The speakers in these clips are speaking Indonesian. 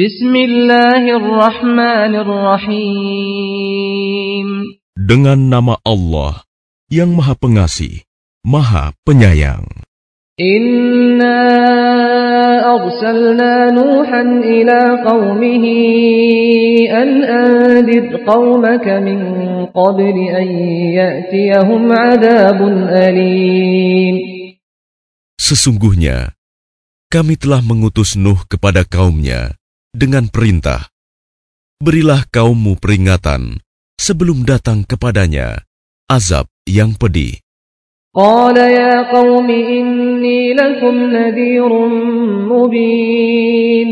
Bismillahirrahmanirrahim. Dengan nama Allah yang Maha Pengasih, Maha Penyayang. Inna arsalna Nuhan ila qawmihi an andir qawmaka min qabli an ya'tiyahum adabun alim. Sesungguhnya, kami telah mengutus Nuh kepada kaumnya dengan perintah, Berilah kaummu peringatan sebelum datang kepadanya azab yang pedih. Qala ya qawmi inni lakum nadhirun mubin.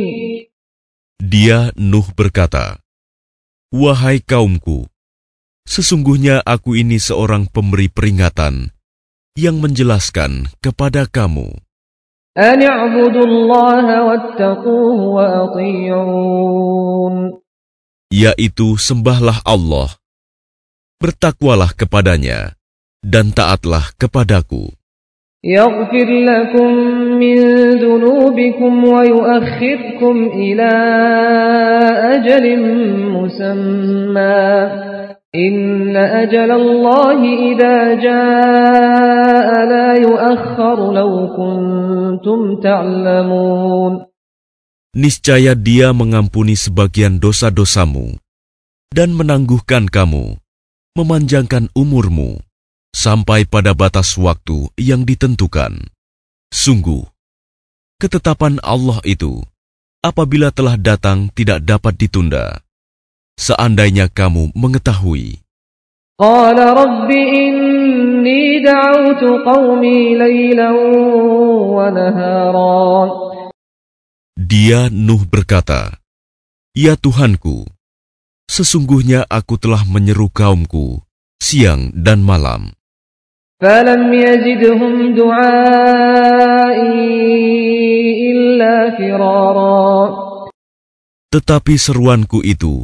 Dia Nuh berkata, Wahai kaumku, sesungguhnya aku ini seorang pemberi peringatan yang menjelaskan kepada kamu. أن اعبدوا الله واتقوه وأطيعون Yaitu sembahlah Allah, bertakwalah kepadanya, dan taatlah kepadaku. يغفر لكم من ذنوبكم ويؤخركم إلى أجل مسمى Inna ajalallahi ida jaa la yu'akhkharu law kuntum ta'lamun. Niscaya Dia mengampuni sebagian dosa-dosamu dan menangguhkan kamu, memanjangkan umurmu sampai pada batas waktu yang ditentukan. Sungguh, ketetapan Allah itu apabila telah datang tidak dapat ditunda Seandainya kamu mengetahui, قال رب إني دعوت قومي ليلا ونهارا dia Nuh berkata, Ya Tuhanku, sesungguhnya aku telah menyeru kaumku siang dan malam. فلم يزدهم دعائي إلا فرارا Tetapi seruanku itu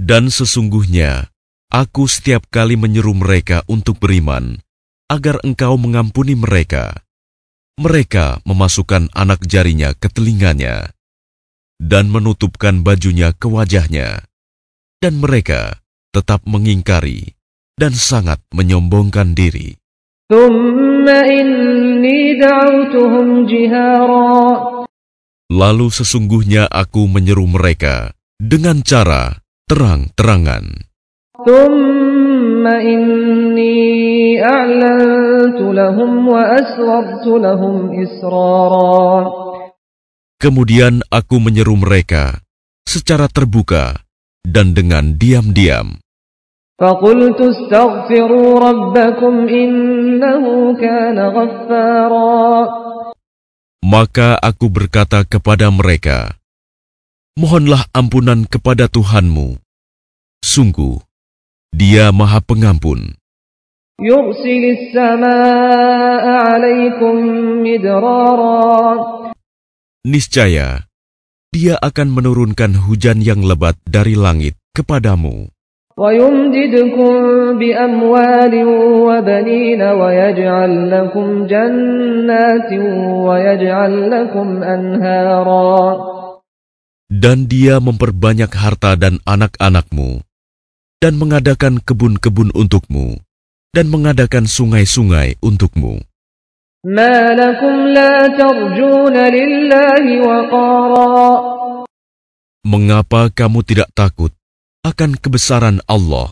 Dan sesungguhnya, aku setiap kali menyeru mereka untuk beriman, agar engkau mengampuni mereka. Mereka memasukkan anak jarinya ke telinganya, dan menutupkan bajunya ke wajahnya. Dan mereka tetap mengingkari, dan sangat menyombongkan diri. Lalu sesungguhnya aku menyeru mereka dengan cara terang-terangan. ثم إني أعلنت لهم وأسررت لهم إسرارا Kemudian aku menyeru mereka secara terbuka dan dengan diam-diam. فقلت استغفروا ربكم إنه كان غفارا Maka aku berkata kepada mereka, mohonlah ampunan kepada Tuhanmu. Sungguh, Dia Maha Pengampun. Niscaya, Dia akan menurunkan hujan yang lebat dari langit kepadamu dan dia memperbanyak harta dan anak-anakmu, dan mengadakan kebun-kebun untukmu, dan mengadakan sungai-sungai untukmu. Mengapa kamu tidak takut akan kebesaran Allah?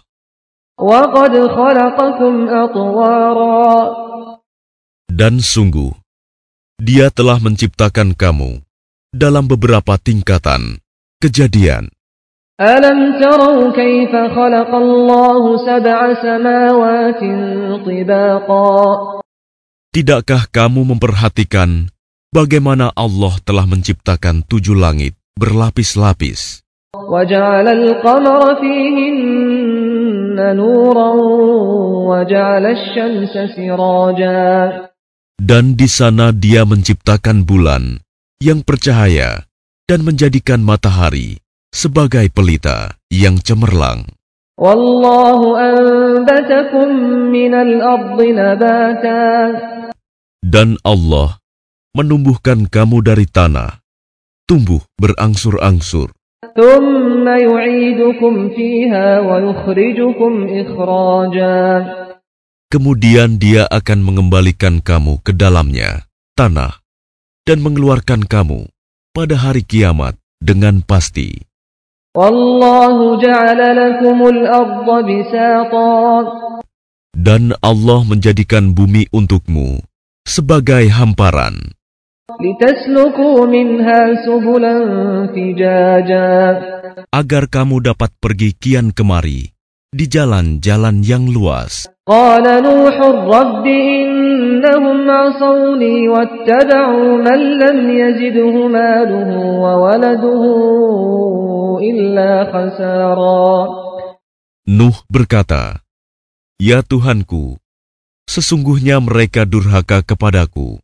Dan sungguh, Dia telah menciptakan kamu dalam beberapa tingkatan kejadian. ألم تروا كيف خلق الله سبع سماوات طباقا Tidakkah kamu memperhatikan bagaimana Allah telah menciptakan tujuh langit berlapis-lapis. وجعل القمر فيهن نورا وجعل الشمس سراجا Dan di sana dia menciptakan bulan yang percaya dan menjadikan matahari sebagai pelita yang cemerlang. Dan Allah menumbuhkan kamu dari tanah, tumbuh berangsur-angsur. Kemudian dia akan mengembalikan kamu ke dalamnya, tanah dan mengeluarkan kamu pada hari kiamat dengan pasti. Dan Allah menjadikan bumi untukmu sebagai hamparan. Agar kamu dapat pergi kian kemari di jalan-jalan yang luas. إنهم عصوني واتبعوا من لم يزده ماله وولده إلا خسارا Nuh berkata, Ya Tuhanku, sesungguhnya mereka durhaka kepadaku,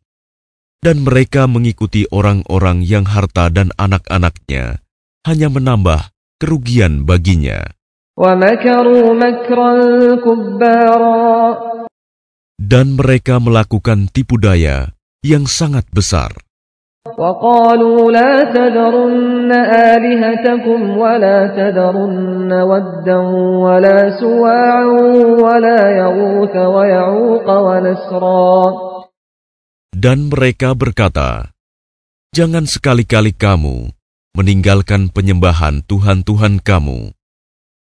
dan mereka mengikuti orang-orang yang harta dan anak-anaknya hanya menambah kerugian baginya. ومكروا مكرا كبارا Dan mereka melakukan tipu daya yang sangat besar. وقالوا لا تذرن آلهتكم ولا تذرن ودا ولا سواعا ولا يغوث ويعوق ونسرا Dan mereka berkata, Jangan sekali-kali kamu meninggalkan penyembahan Tuhan-Tuhan kamu,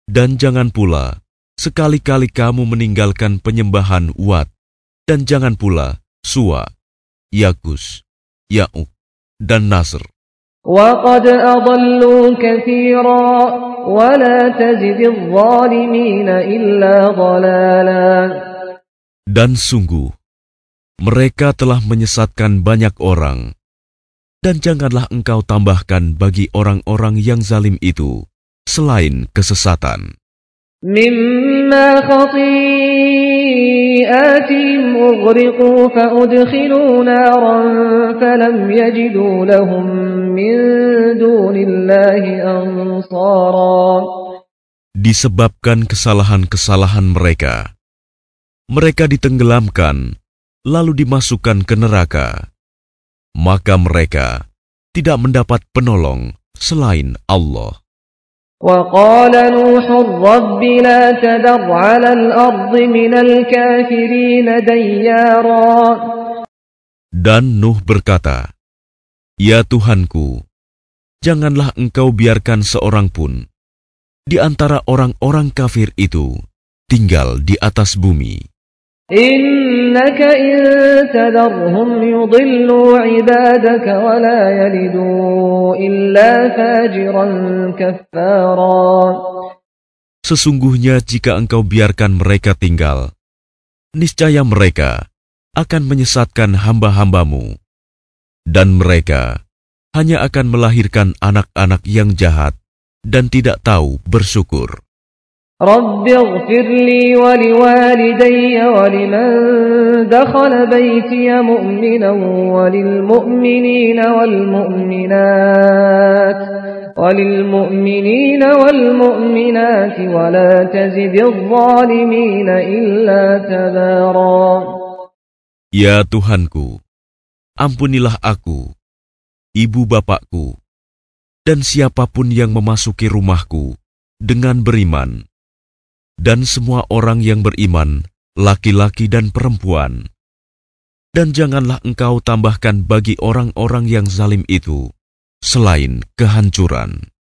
dan jangan pula sekali-kali kamu meninggalkan penyembahan Wat, dan jangan pula Suwa, Yagus, Ya'uk, dan Nasr. وقد أضلوا كثيرا ولا تزد الظالمين إلا ضلالا Dan sungguh, mereka telah menyesatkan banyak orang. Dan janganlah engkau tambahkan bagi orang-orang yang zalim itu selain kesesatan. مما خطيئاتهم أغرقوا فأدخلوا نارا فلم يجدوا لهم من دون الله أنصارا Disebabkan kesalahan-kesalahan mereka, mereka ditenggelamkan lalu dimasukkan ke neraka. Maka mereka tidak mendapat penolong selain Allah. وقال نوح رب لا تذر على الأرض من الكافرين ديارا Dan Nuh berkata, Ya Tuhanku, janganlah engkau biarkan seorang pun di antara orang-orang kafir itu tinggal di atas bumi. إنك إن تذرهم يضلوا عبادك ولا يلدوا إلا فاجرا كفارا Sesungguhnya jika engkau biarkan mereka tinggal, niscaya mereka akan menyesatkan hamba-hambamu, dan mereka hanya akan melahirkan anak-anak yang jahat dan tidak tahu bersyukur. رب اغفر لي ولوالدي ولمن دخل بيتي مؤمنا وللمؤمنين والمؤمنات وللمؤمنين والمؤمنات ولا تزد الظالمين إلا تبارا Ya Tuhanku, ampunilah aku, ibu bapakku, dan siapapun yang memasuki rumahku dengan beriman, dan semua orang yang beriman, laki-laki dan perempuan. Dan janganlah engkau tambahkan bagi orang-orang yang zalim itu selain kehancuran.